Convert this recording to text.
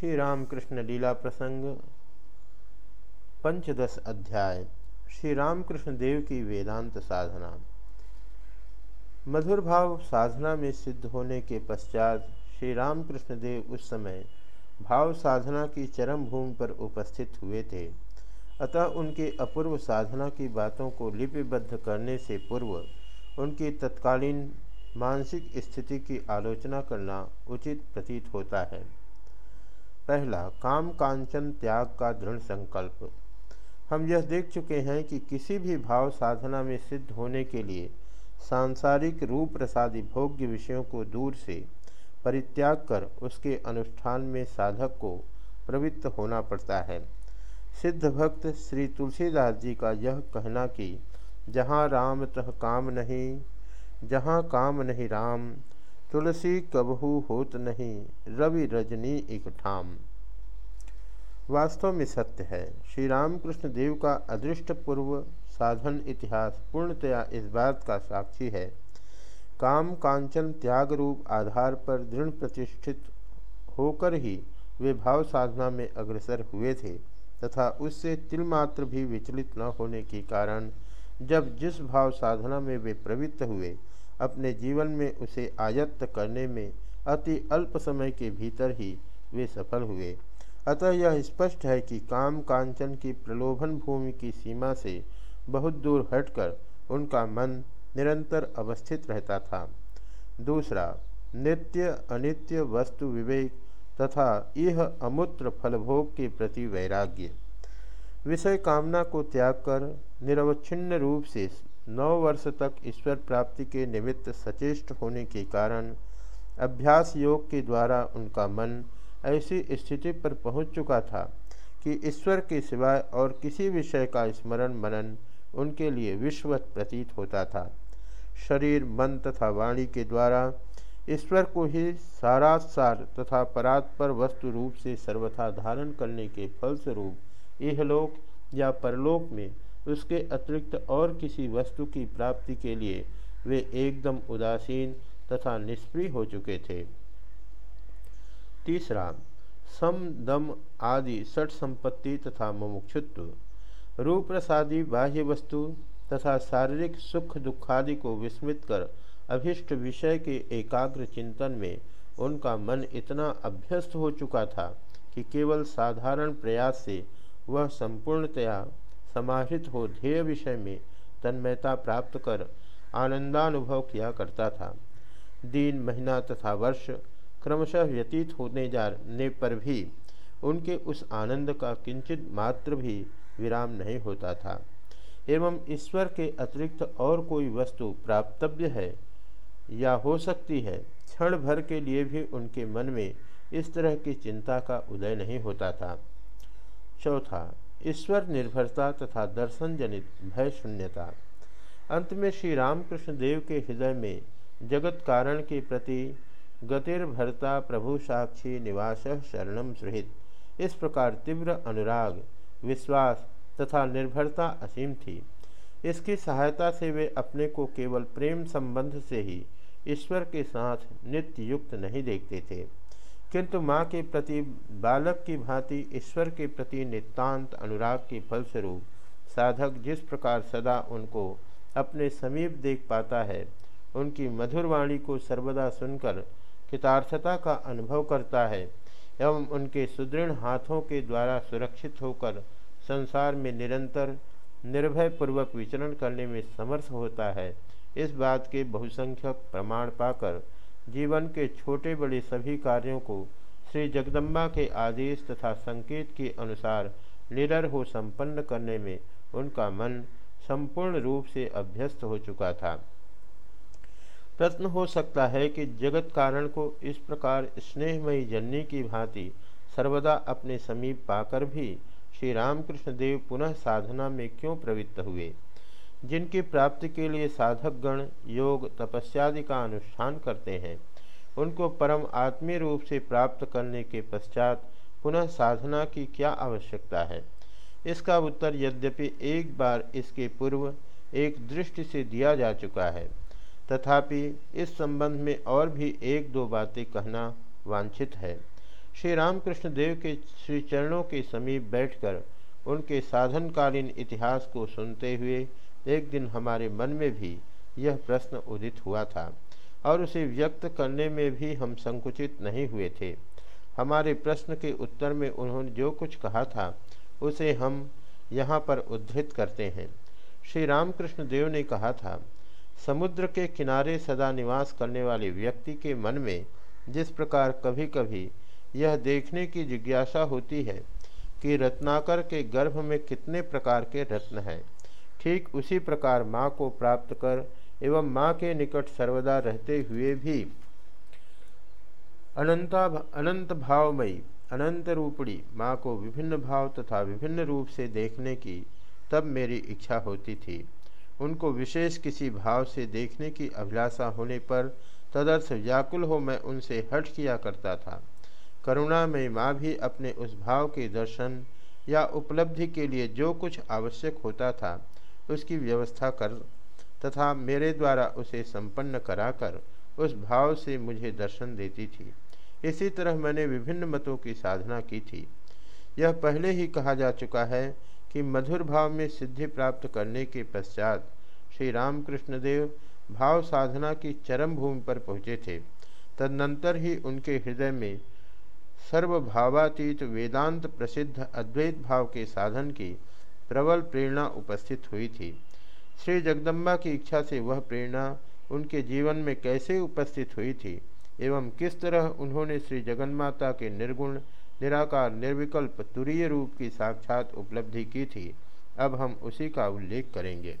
श्री रामकृष्ण लीला प्रसंग, पंचदश अध्याय श्री रामकृष्ण देव की वेदांत साधना। मधुर भाव साधना में सिद्ध होने के पश्चात श्री रामकृष्ण देव उस समय भाव साधना की चरम भूमि पर उपस्थित हुए थे। अतः उनके अपूर्व साधना की बातों को लिपिबद्ध करने से पूर्व उनकी तत्कालीन मानसिक स्थिति की आलोचना करना उचित प्रतीत होता है। पहला, काम कांचन त्याग का दृढ़ संकल्प। हम यह देख चुके हैं कि किसी भी भाव साधना में सिद्ध होने के लिए सांसारिक रूप प्रसादी भोग्य विषयों को दूर से परित्याग कर उसके अनुष्ठान में साधक को प्रवृत्त होना पड़ता है। सिद्ध भक्त श्री तुलसीदास जी का यह कहना कि जहाँ राम तह काम नहीं, जहाँ काम नहीं राम तुलसी कबहू होत नहीं, रवि रजनी एक ठाम। वास्तव में सत्य है श्री रामकृष्ण देव का अदृष्ट पूर्व साधन इतिहास पूर्णतया इस बात का साक्षी है। काम कांचन त्याग रूप आधार पर दृढ़ प्रतिष्ठित होकर ही वे भाव साधना में अग्रसर हुए थे, तथा उससे तिलमात्र भी विचलित न होने के कारण जब जिस भाव साधना में वे प्रवृत्त हुए अपने जीवन में उसे आयत्त करने में अति अल्प समय के भीतर ही वे सफल हुए। अतः यह स्पष्ट है कि काम कांचन की प्रलोभन भूमि की सीमा से बहुत दूर हटकर उनका मन निरंतर अवस्थित रहता था। दूसरा, नित्य अनित्य वस्तु विवेक तथा यह अमूत्र फलभोग के प्रति वैराग्य। विषय कामना को त्याग कर निरवच्छिन्न रूप से नौ वर्ष तक ईश्वर प्राप्ति के निमित्त सचेष्ट होने के कारण अभ्यास योग के द्वारा उनका मन ऐसी स्थिति पर पहुँच चुका था कि ईश्वर के सिवाय और किसी विषय का स्मरण मनन उनके लिए विश्वत प्रतीत होता था। शरीर, मन तथा वाणी के द्वारा ईश्वर को ही सारासार तथा परात्पर वस्तु रूप से सर्वथा धारण करने के फलस्वरूप इहलोक या परलोक में उसके अतिरिक्त और किसी वस्तु की प्राप्ति के लिए वे एकदम उदासीन तथा निष्प्रिय हो चुके थे। तीसरा, सम, दम आदि सठ संपत्ति तथा मुमुक्षुत्व रूप प्रसादी बाह्य वस्तु तथा शारीरिक सुख दुखादि को विस्मित कर अभिष्ट विषय के एकाग्र चिंतन में उनका मन इतना अभ्यस्त हो चुका था कि केवल साधारण प्रयास से वह संपूर्णतया समाहित हो ध्येय विषय में तन्मयता प्राप्त कर आनंदानुभव किया करता था। दिन, महीना तथा वर्ष क्रमशः व्यतीत होने जाने पर भी उनके उस आनंद का किंचित मात्र भी विराम नहीं होता था। एवं ईश्वर के अतिरिक्त और कोई वस्तु प्राप्तव्य है या हो सकती है, क्षण भर के लिए भी उनके मन में इस तरह की चिंता का उदय नहीं होता था। चौथा ईश्वर निर्भरता तथा दर्शन जनित भय शून्यता। अंत में श्री रामकृष्ण देव के हृदय में जगत कारण के प्रति गतिर्भरता प्रभु साक्षी निवास शरणम सुहित। इस प्रकार तीव्र अनुराग, विश्वास तथा निर्भरता असीम थी। इसकी सहायता से वे अपने को केवल प्रेम संबंध से ही ईश्वर के साथ नित्य युक्त नहीं देखते थे। किंतु माँ के प्रति, बालक की भांति, ईश्वर के प्रति नितांत अनुराग के फलस्वरूप, साधक जिस प्रकार सदा उनको अपने समीप देख पाता है, उनकी मधुर वाणी को सर्वदा सुनकर कृतार्थता का अनुभव करता है एवं उनके सुदृढ़ हाथों के द्वारा सुरक्षित होकर संसार में निरंतर निर्भय पूर्वक विचरण करने में समर्थ होता है, इस बात के बहुसंख्यक प्रमाण पाकर जीवन के छोटे बड़े सभी कार्यों को श्री जगदम्बा के आदेश तथा संकेत के अनुसार निडर हो संपन्न करने में उनका मन संपूर्ण रूप से अभ्यस्त हो चुका था। प्रश्न हो सकता है कि जगत कारण को इस प्रकार स्नेहमयी जननी की भांति सर्वदा अपने समीप पाकर भी श्री रामकृष्ण देव पुनः साधना में क्यों प्रवृत्त हुए? जिनकी प्राप्ति के लिए साधक गण योग, तपस्यादि का अनुष्ठान करते हैं उनको परम आत्मीय रूप से प्राप्त करने के पश्चात पुनः साधना की क्या आवश्यकता है? इसका उत्तर यद्यपि एक बार इसके पूर्व एक दृष्टि से दिया जा चुका है। तथापि इस संबंध में और भी एक दो बातें कहना वांछित है। श्री रामकृष्ण देव के श्री चरणों के समीप बैठकर उनके साधनकालीन इतिहास को सुनते हुए एक दिन हमारे मन में भी यह प्रश्न उदित हुआ था। और उसे व्यक्त करने में भी हम संकुचित नहीं हुए थे। हमारे प्रश्न के उत्तर में उन्होंने जो कुछ कहा था, उसे हम यहाँ पर उद्धृत करते हैं। श्री रामकृष्ण देव ने कहा था, समुद्र के किनारे सदा निवास करने वाले व्यक्ति के मन में जिस प्रकार कभी कभी यह देखने की जिज्ञासा होती है कि रत्नाकर के गर्भ में कितने प्रकार के रत्न हैं, ठीक उसी प्रकार माँ को प्राप्त कर एवं माँ के निकट सर्वदा रहते हुए भी अनंता अनंत भावमयी, अनंत रूपड़ी माँ को विभिन्न भाव तथा विभिन्न रूप से देखने की तब मेरी इच्छा होती थी। उनको विशेष किसी भाव से देखने की अभिलाषा होने पर तदर्थ व्याकुल हो मैं उनसे हट किया करता था। करुणा में माँ भी अपने उस भाव के दर्शन या उपलब्धि के लिए जो कुछ आवश्यक होता था, उसकी व्यवस्था कर तथा मेरे द्वारा उसे संपन्न कराकर उस भाव से मुझे दर्शन देती थी। इसी तरह मैंने विभिन्न मतों की साधना की थी। यह पहले ही कहा जा चुका है कि मधुर भाव में सिद्धि प्राप्त करने के पश्चात श्री रामकृष्ण देव भाव साधना की चरम भूमि पर पहुँचे थे। तदनंतर ही उनके हृदय में सर्वभावातीत वेदांत प्रसिद्ध अद्वैत भाव के साधन की प्रबल प्रेरणा उपस्थित हुई थी। श्री जगदम्बा की इच्छा से वह प्रेरणा उनके जीवन में कैसे उपस्थित हुई थी एवं किस तरह उन्होंने श्री जगन्माता के निर्गुण, निराकार, निर्विकल्प, तुरीय रूप की साक्षात उपलब्धि की थी, अब हम उसी का उल्लेख करेंगे।